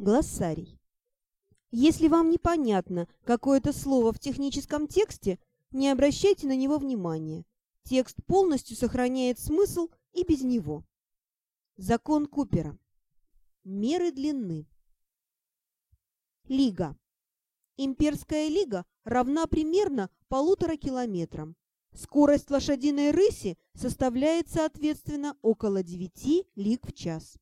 Глоссарий. Если вам непонятно какое-то слово в техническом тексте, не обращайте на него внимания. Текст полностью сохраняет смысл и без него. Закон Купера. Меры длины. Лига. Имперская лига равна примерно полутора километрам. Скорость лошадиной рыси составляет, соответственно, около 9 лиг в час.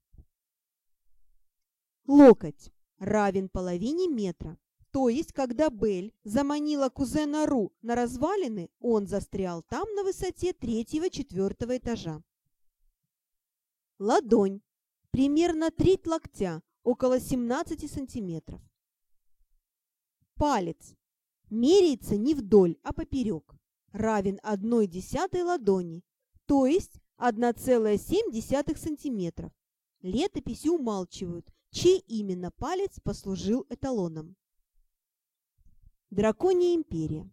Локоть равен половине метра. То есть, когда Бель заманила кузена Ру на развалины, он застрял там на высоте третьего-четвертого этажа. Ладонь. Примерно треть локтя, около 17 сантиметров. Палец. Меряется не вдоль, а поперек. Равен одной десятой ладони, то есть 1,7 сантиметров. Летописи умалчивают, чей именно палец послужил эталоном. Драконья империя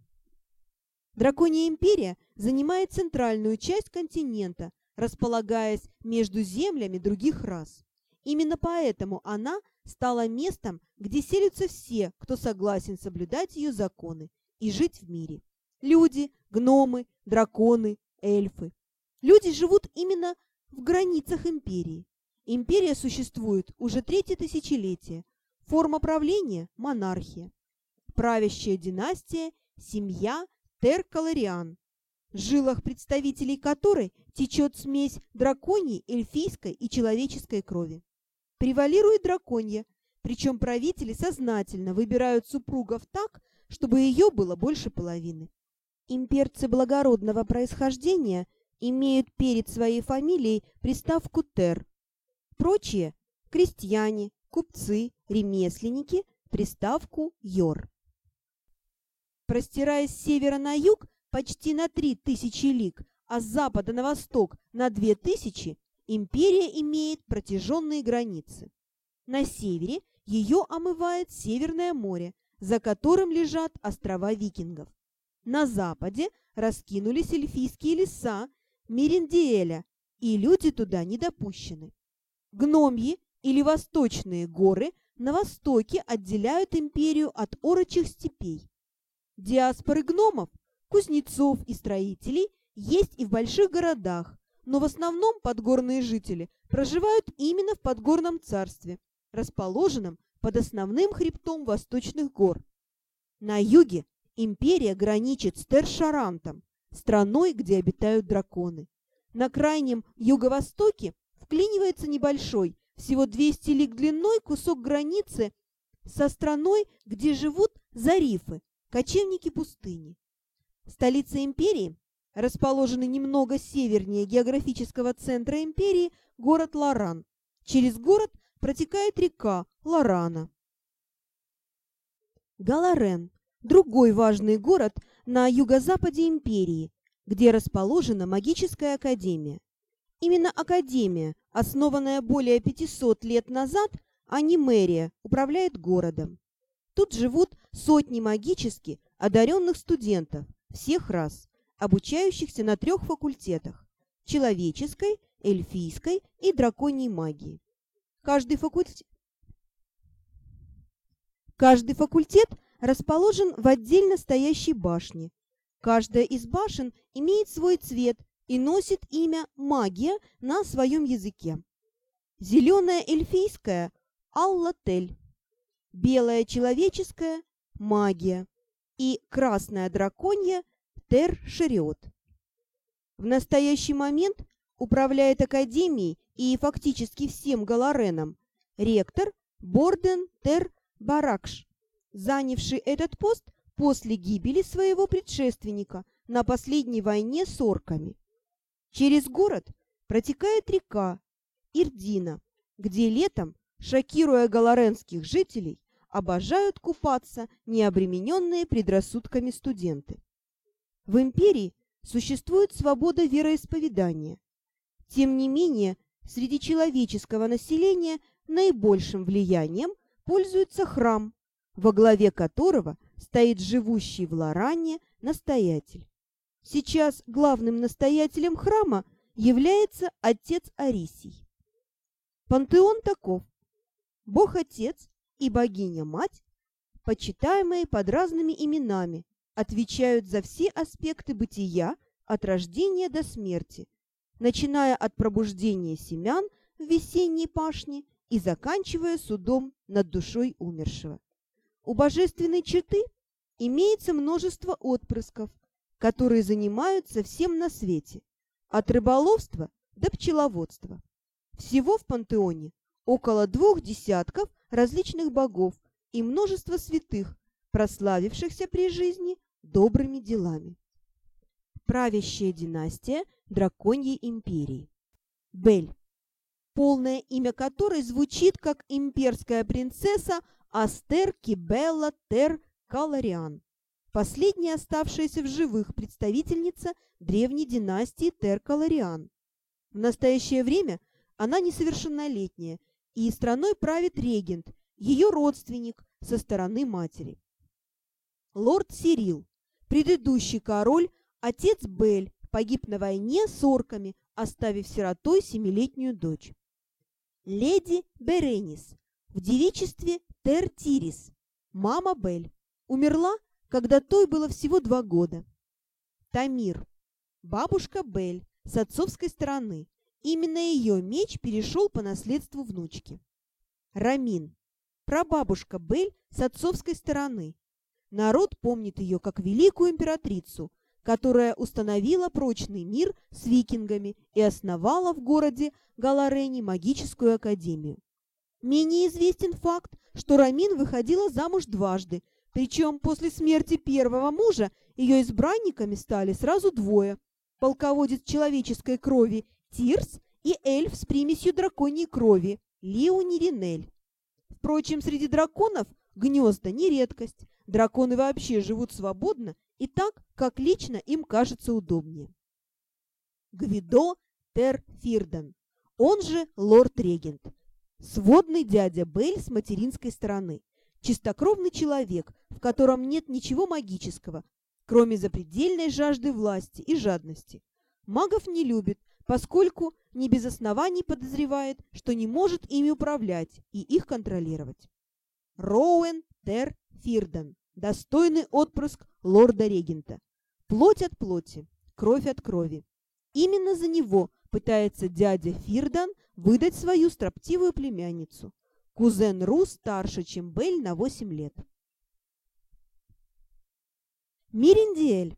Драконья империя занимает центральную часть континента, располагаясь между землями других рас. Именно поэтому она стала местом, где селятся все, кто согласен соблюдать ее законы и жить в мире. Люди, гномы, драконы, эльфы. Люди живут именно в границах империи. Империя существует уже третье тысячелетие. Форма правления – монархия. Правящая династия – семья Теркалариан, в жилах представителей которой течет смесь драконьей, эльфийской и человеческой крови. Превалирует драконья, причем правители сознательно выбирают супругов так, чтобы ее было больше половины. Имперцы благородного происхождения имеют перед своей фамилией приставку «тер», Прочие – крестьяне, купцы, ремесленники – приставку «йор». Простираясь с севера на юг почти на три тысячи лиг, а с запада на восток на две тысячи, империя имеет протяженные границы. На севере ее омывает Северное море, за которым лежат острова викингов. На западе раскинулись эльфийские леса Мериндиэля, и люди туда не допущены. Гномьи или восточные горы на востоке отделяют империю от орочих степей. Диаспоры гномов, кузнецов и строителей есть и в больших городах, но в основном подгорные жители проживают именно в подгорном царстве, расположенном под основным хребтом восточных гор. На юге империя граничит с Тершарантом, страной, где обитают драконы. На крайнем юго-востоке вклинивается небольшой, всего 200 лиг длиной, кусок границы со страной, где живут зарифы, кочевники пустыни. Столица империи, расположенный немного севернее географического центра империи, город Лоран. Через город протекает река Лорана. Галарен – другой важный город на юго-западе империи, где расположена магическая академия. Именно Академия, основанная более 500 лет назад, а не мэрия, управляет городом. Тут живут сотни магически одаренных студентов всех рас, обучающихся на трех факультетах – человеческой, эльфийской и драконьей магии. Каждый факультет, Каждый факультет расположен в отдельно стоящей башне. Каждая из башен имеет свой цвет и носит имя магия на своем языке. Зеленая эльфийская – Аллатель, белая человеческая – магия и красная драконья – Тер-Шериот. В настоящий момент управляет Академией и фактически всем Галареном ректор Борден Тер Баракш, занявший этот пост после гибели своего предшественника на последней войне с орками. Через город протекает река Ирдина, где летом, шокируя галаренских жителей, обожают купаться необремененные предрассудками студенты. В империи существует свобода вероисповедания. Тем не менее, среди человеческого населения наибольшим влиянием пользуется храм, во главе которого стоит живущий в Лоране настоятель. Сейчас главным настоятелем храма является отец Арисий. Пантеон таков. Бог-отец и богиня-мать, почитаемые под разными именами, отвечают за все аспекты бытия от рождения до смерти, начиная от пробуждения семян в весенней пашне и заканчивая судом над душой умершего. У божественной черты имеется множество отпрысков, которые занимаются всем на свете, от рыболовства до пчеловодства. Всего в пантеоне около двух десятков различных богов и множество святых, прославившихся при жизни добрыми делами. Правящая династия Драконьей империи. Бель, полное имя которой звучит как имперская принцесса Астер Кибелла Тер Калариан, последняя оставшаяся в живых представительница древней династии Тер Калариан. В настоящее время она несовершеннолетняя, и страной правит регент, ее родственник со стороны матери. Лорд Сирил, предыдущий король, отец Бель, погиб на войне с орками, оставив сиротой семилетнюю дочь. Леди Беренис в девичестве Тертирис, мама Бель, умерла, когда той было всего два года. Тамир, бабушка Бель с отцовской стороны, именно ее меч перешел по наследству внучки. Рамин, прабабушка Бель с отцовской стороны. Народ помнит ее как великую императрицу, которая установила прочный мир с викингами и основала в городе Галарене магическую академию. Менее известен факт, что Рамин выходила замуж дважды, причем после смерти первого мужа ее избранниками стали сразу двое – полководец человеческой крови Тирс и эльф с примесью драконьей крови Леони Ринель. Впрочем, среди драконов гнезда не редкость. Драконы вообще живут свободно и так, как лично им кажется удобнее. Гвидо Тер Фирден, он же лорд-регент, сводный дядя Бель с материнской стороны, чистокровный человек, в котором нет ничего магического, кроме запредельной жажды власти и жадности. Магов не любит, поскольку не без оснований подозревает, что не может ими управлять и их контролировать. Роуэн Тер Фирден, достойный отпрыск лорда-регента. Плоть от плоти, кровь от крови. Именно за него пытается дядя Фирдан выдать свою строптивую племянницу. Кузен Ру старше, чем Бель на 8 лет. Мириндиэль.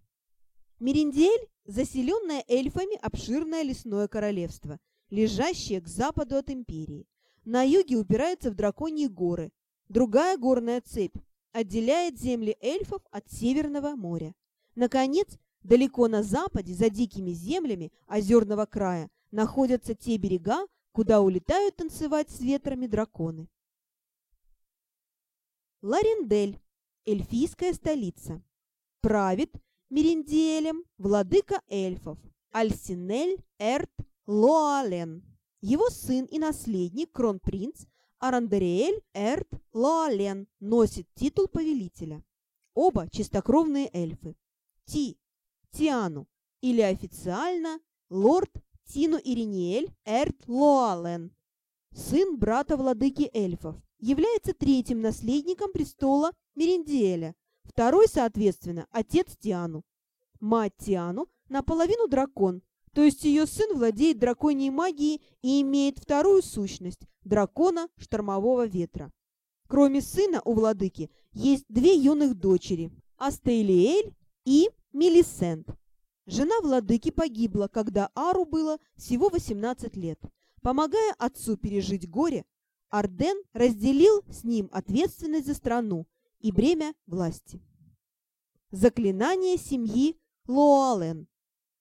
Мириндиэль – заселенное эльфами обширное лесное королевство, лежащее к западу от империи. На юге упирается в драконьи горы. Другая горная цепь отделяет земли эльфов от Северного моря. Наконец, далеко на западе, за дикими землями озерного края, находятся те берега, куда улетают танцевать с ветрами драконы. Ларендель, эльфийская столица. Правит Меринделем владыка эльфов Альсинель Эрт Лоален. Его сын и наследник, кронпринц Арандериэль Эрт Лоален, носит титул повелителя. Оба чистокровные эльфы. Ти, Тиану, или официально лорд Тину Ириниэль Эрт Лоален, сын брата владыки эльфов, является третьим наследником престола Мериндиэля, второй, соответственно, отец Тиану. Мать Тиану наполовину дракон, то есть ее сын владеет драконьей магией и имеет вторую сущность – дракона штормового ветра. Кроме сына у владыки есть две юных дочери – Астейлиэль и Мелисент. Жена владыки погибла, когда Ару было всего 18 лет. Помогая отцу пережить горе, Арден разделил с ним ответственность за страну и бремя власти. Заклинание семьи Лоален.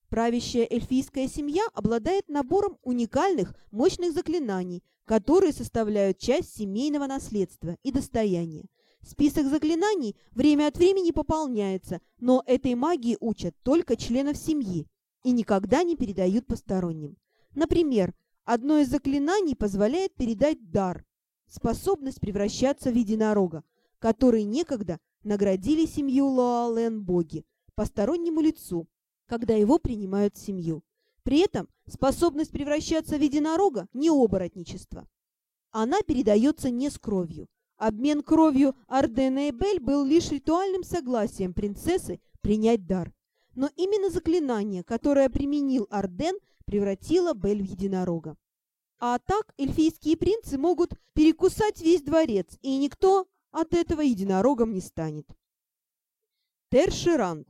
Правящая эльфийская семья обладает набором уникальных, мощных заклинаний, которые составляют часть семейного наследства и достояния. Список заклинаний время от времени пополняется, но этой магии учат только членов семьи и никогда не передают посторонним. Например, одно из заклинаний позволяет передать дар, способность превращаться в единорога, который некогда наградили семью Лоален боги, постороннему лицу, когда его принимают в семью. При этом способность превращаться в единорога – не оборотничество. Она передается не с кровью, Обмен кровью Ардена и Бель был лишь ритуальным согласием принцессы принять дар. Но именно заклинание, которое применил Арден, превратило Бель в единорога. А так эльфийские принцы могут перекусать весь дворец, и никто от этого единорогом не станет. Терширант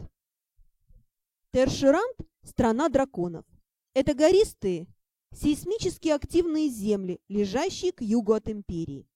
Терширант – страна драконов. Это гористые, сейсмически активные земли, лежащие к югу от империи.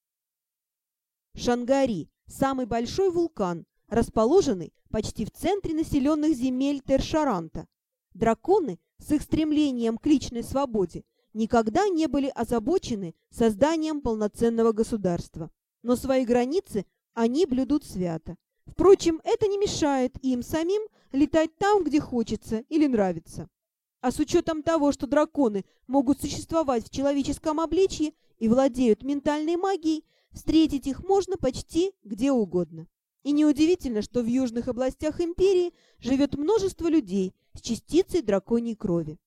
Шангари – самый большой вулкан, расположенный почти в центре населенных земель Тершаранта. Драконы с их стремлением к личной свободе никогда не были озабочены созданием полноценного государства, но свои границы они блюдут свято. Впрочем, это не мешает им самим летать там, где хочется или нравится. А с учетом того, что драконы могут существовать в человеческом обличье и владеют ментальной магией, встретить их можно почти где угодно. И неудивительно, что в южных областях империи живет множество людей с частицей драконьей крови.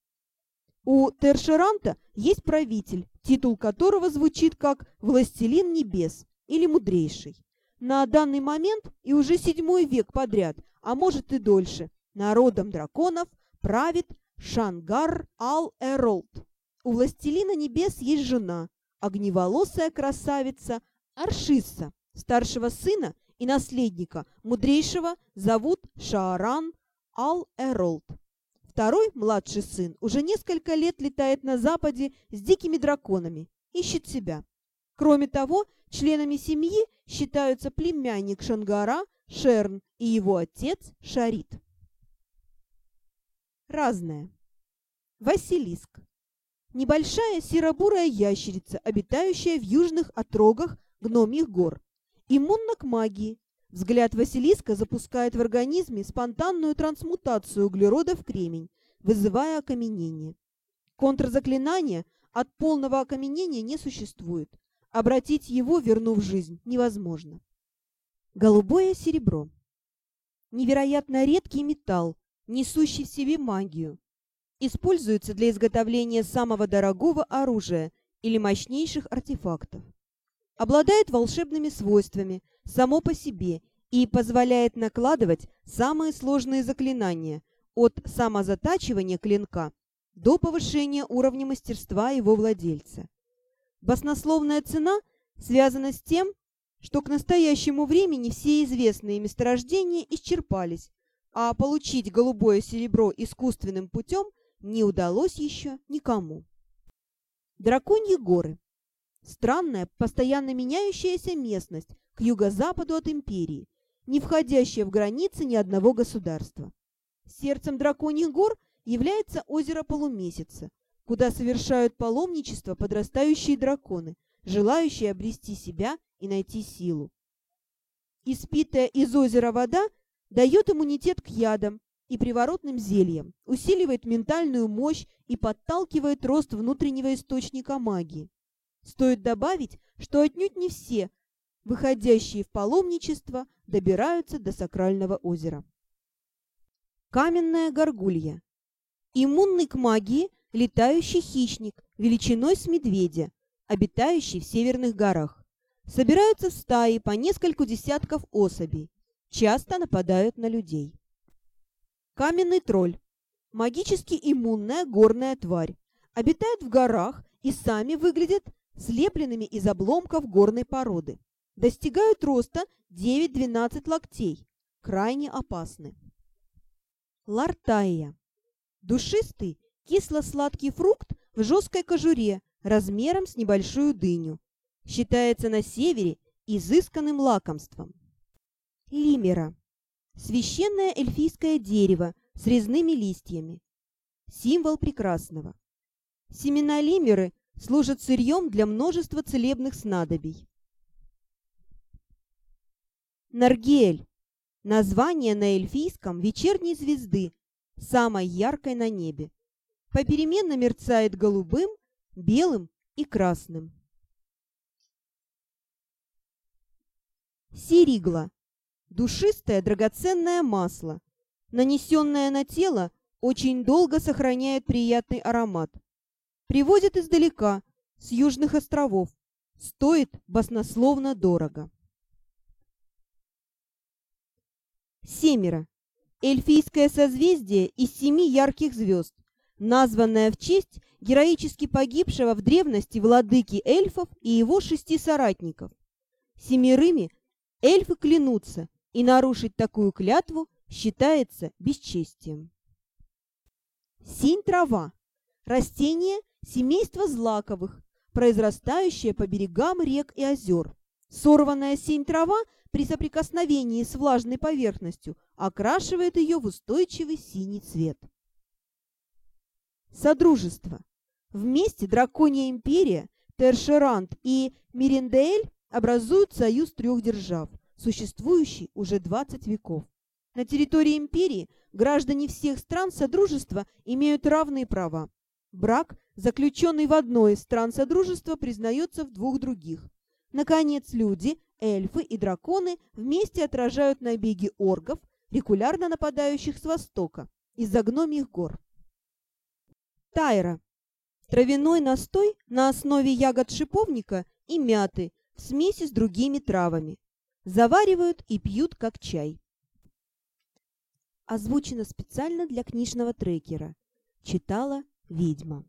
У Тершеранта есть правитель, титул которого звучит как «Властелин небес» или «Мудрейший». На данный момент и уже седьмой век подряд, а может и дольше, народом драконов правит Шангар Ал-Эролд. У Властелина небес есть жена, огневолосая красавица Аршисса, старшего сына и наследника мудрейшего зовут Шааран Ал-Эролд. Второй, младший сын, уже несколько лет летает на западе с дикими драконами, ищет себя. Кроме того, членами семьи считаются племянник Шангара, Шерн и его отец Шарит. Разное. Василиск. Небольшая серо-бурая ящерица, обитающая в южных отрогах гномьих гор. Иммунна к магии. Взгляд Василиска запускает в организме спонтанную трансмутацию углерода в кремень, вызывая окаменение. Контрзаклинания от полного окаменения не существует. Обратить его, вернув жизнь, невозможно. Голубое серебро. Невероятно редкий металл, несущий в себе магию. Используется для изготовления самого дорогого оружия или мощнейших артефактов. Обладает волшебными свойствами само по себе и позволяет накладывать самые сложные заклинания от самозатачивания клинка до повышения уровня мастерства его владельца. Баснословная цена связана с тем, что к настоящему времени все известные месторождения исчерпались, а получить голубое серебро искусственным путем не удалось еще никому. Драконьи горы. Странная, постоянно меняющаяся местность к юго-западу от империи, не входящая в границы ни одного государства. Сердцем драконьих гор является озеро Полумесяца, куда совершают паломничество подрастающие драконы, желающие обрести себя и найти силу. Испитая из озера вода дает иммунитет к ядам и приворотным зельям, усиливает ментальную мощь и подталкивает рост внутреннего источника магии. Стоит добавить, что отнюдь не все, выходящие в паломничество, добираются до сакрального озера. Каменная горгулья. Иммунный к магии летающий хищник величиной с медведя, обитающий в северных горах. Собираются в стаи по нескольку десятков особей, часто нападают на людей. Каменный тролль. Магически иммунная горная тварь. Обитает в горах и сами выглядят слепленными из обломков горной породы. Достигают роста 9-12 локтей. Крайне опасны. Лартайя. Душистый, кисло-сладкий фрукт в жесткой кожуре размером с небольшую дыню. Считается на севере изысканным лакомством. Лимера. Священное эльфийское дерево с резными листьями. Символ прекрасного. Семена лимеры служат сырьем для множества целебных снадобий. Наргель. Название на эльфийском вечерней звезды, самой яркой на небе. Попеременно мерцает голубым, белым и красным. Сиригла Душистое драгоценное масло, нанесенное на тело, очень долго сохраняет приятный аромат. Привозят издалека, с южных островов. Стоит баснословно дорого. Семеро. Эльфийское созвездие из семи ярких звезд, названное в честь героически погибшего в древности владыки эльфов и его шести соратников. Семерыми эльфы клянутся, и нарушить такую клятву считается бесчестием. Синь-трава – растение, семейства злаковых, произрастающее по берегам рек и озер. Сорванная синь-трава при соприкосновении с влажной поверхностью окрашивает ее в устойчивый синий цвет. Содружество. Вместе Драконья империя, Тершерант и Мирендель образуют союз трех держав, существующий уже 20 веков. На территории империи граждане всех стран Содружества имеют равные права. Брак, заключенный в одной из стран Содружества, признается в двух других. Наконец, люди, эльфы и драконы вместе отражают набеги оргов, регулярно нападающих с востока, из-за гномьих гор. Тайра. Травяной настой на основе ягод шиповника и мяты в смеси с другими травами. Заваривают и пьют как чай. Озвучено специально для книжного трекера. Читала ведьма.